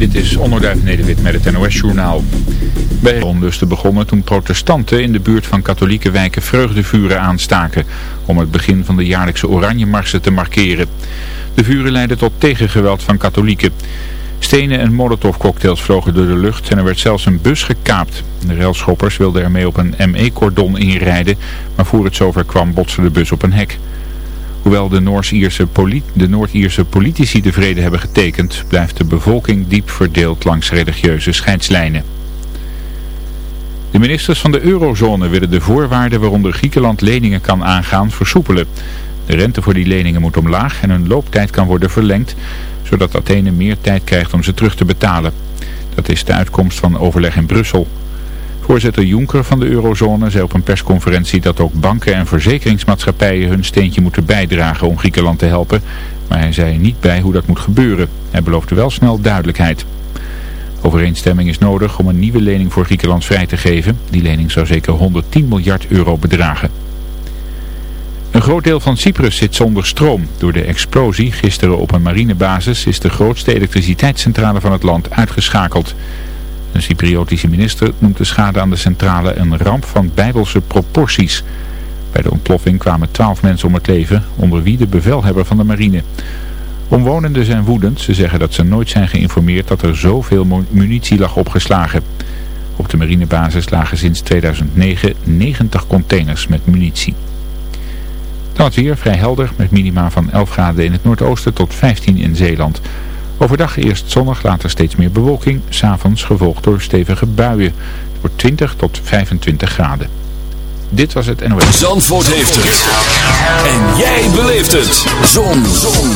Dit is Onderduif Nederwit met het NOS-journaal. Bij onlusten begonnen toen protestanten in de buurt van katholieke wijken vreugdevuren aanstaken... om het begin van de jaarlijkse Oranjemarsen te markeren. De vuren leidden tot tegengeweld van katholieken. Stenen en molotovcocktails vlogen door de lucht en er werd zelfs een bus gekaapt. De railschoppers wilden ermee op een ME-cordon inrijden, maar voor het zover kwam botste de bus op een hek. Hoewel de Noord-Ierse Noord politici de vrede hebben getekend, blijft de bevolking diep verdeeld langs religieuze scheidslijnen. De ministers van de eurozone willen de voorwaarden waaronder Griekenland leningen kan aangaan versoepelen. De rente voor die leningen moet omlaag en hun looptijd kan worden verlengd, zodat Athene meer tijd krijgt om ze terug te betalen. Dat is de uitkomst van overleg in Brussel. Voorzitter Juncker van de eurozone zei op een persconferentie dat ook banken en verzekeringsmaatschappijen hun steentje moeten bijdragen om Griekenland te helpen. Maar hij zei niet bij hoe dat moet gebeuren. Hij beloofde wel snel duidelijkheid. Overeenstemming is nodig om een nieuwe lening voor Griekenland vrij te geven. Die lening zou zeker 110 miljard euro bedragen. Een groot deel van Cyprus zit zonder stroom. Door de explosie gisteren op een marinebasis is de grootste elektriciteitscentrale van het land uitgeschakeld. Een Cypriotische minister noemt de schade aan de centrale een ramp van bijbelse proporties. Bij de ontploffing kwamen twaalf mensen om het leven, onder wie de bevelhebber van de marine. Omwonenden zijn woedend. Ze zeggen dat ze nooit zijn geïnformeerd dat er zoveel munitie lag opgeslagen. Op de marinebasis lagen sinds 2009 90 containers met munitie. Dan het weer vrij helder met minima van 11 graden in het noordoosten tot 15 in Zeeland. Overdag eerst zonnig, later steeds meer bewolking. S'avonds gevolgd door stevige buien. Het wordt 20 tot 25 graden. Dit was het NOS. Zandvoort heeft het. En jij beleeft het. Zon. Zon.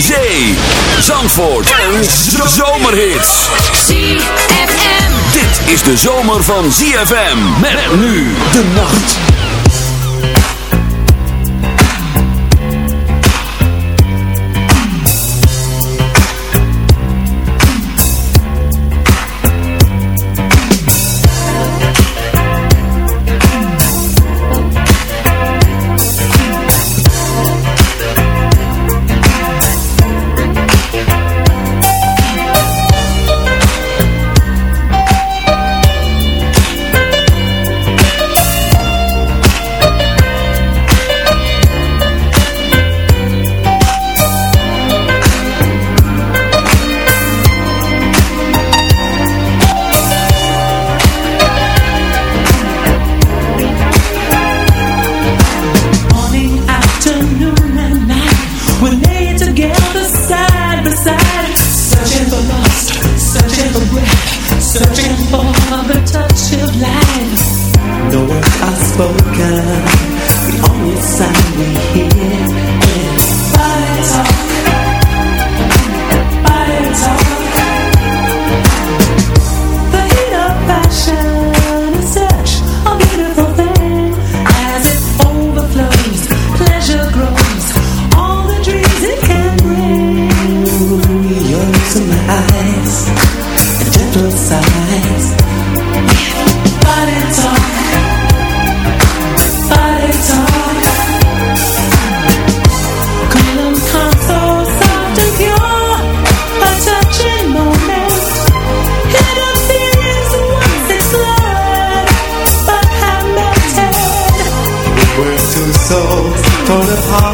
Zee. Zandvoort. En zomerhits. ZFM. Dit is de zomer van ZFM. Met nu de nacht. apart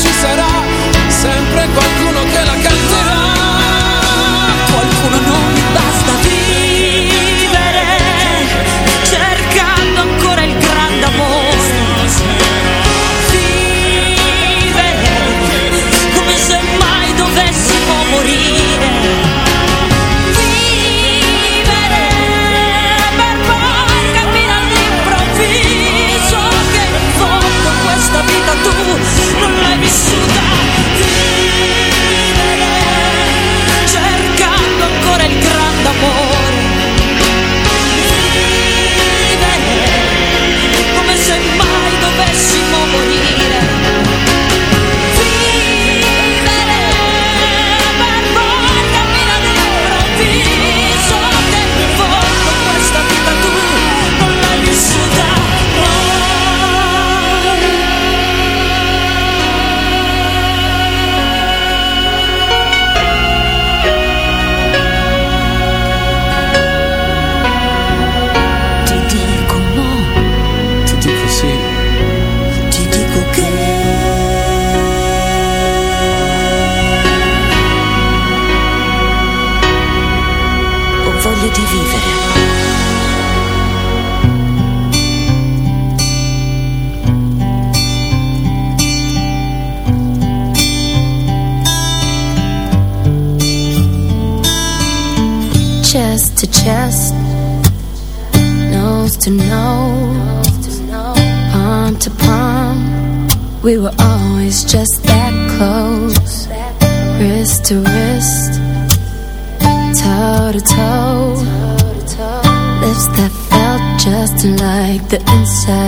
she said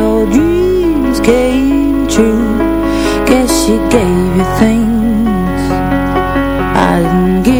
your dreams came true. Guess she gave you things I didn't give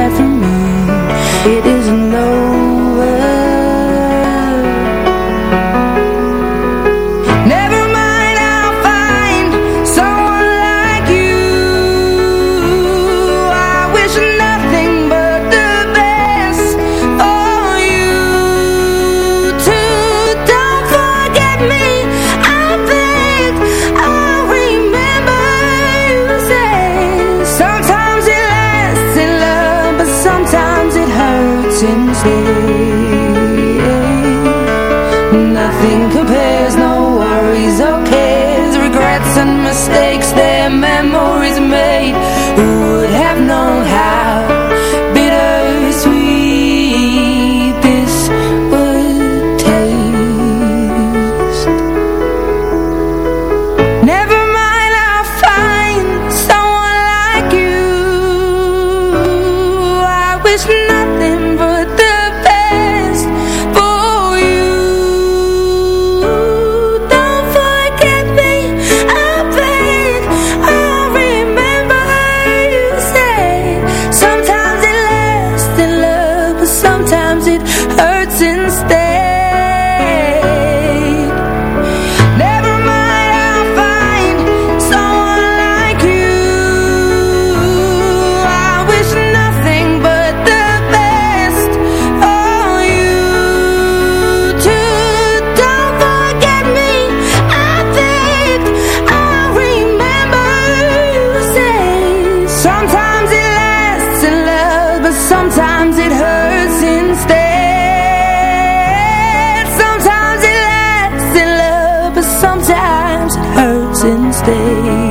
stay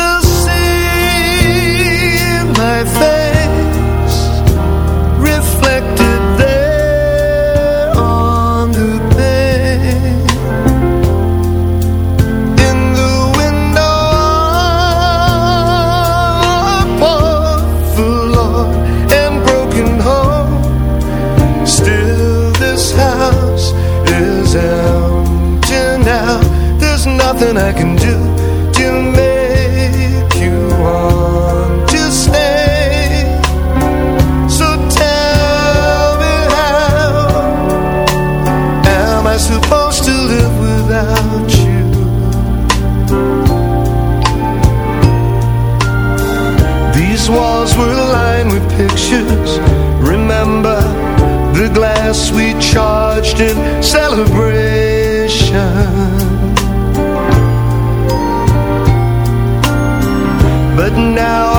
we charged in celebration. But now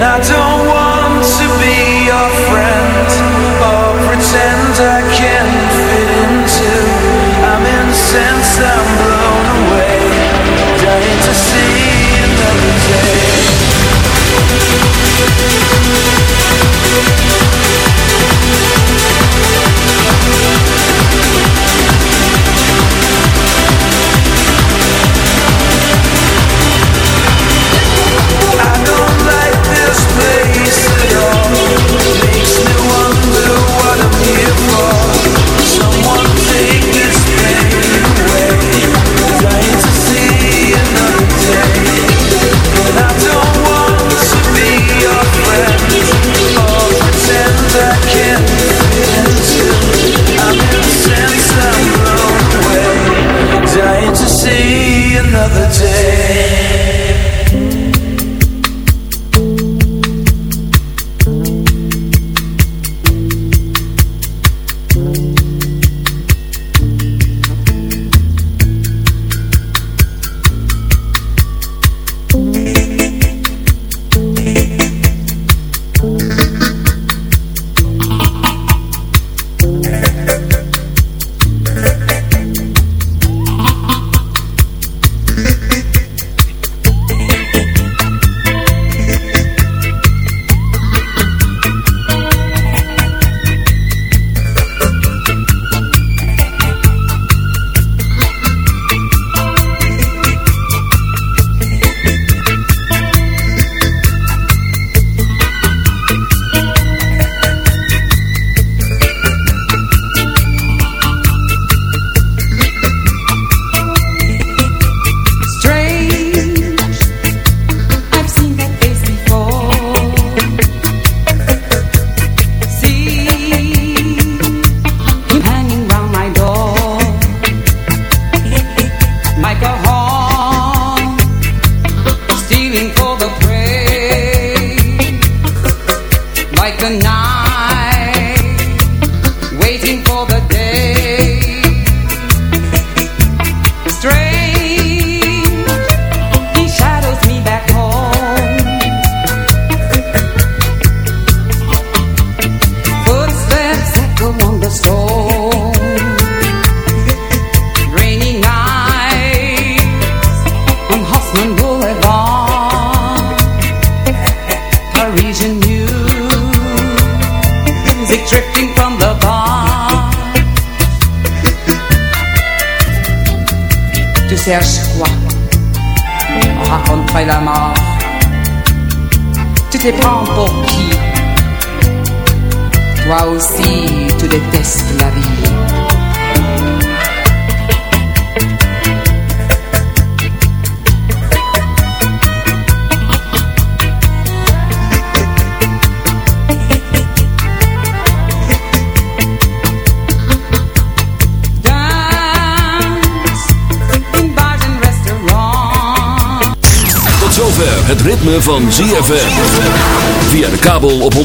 and I don't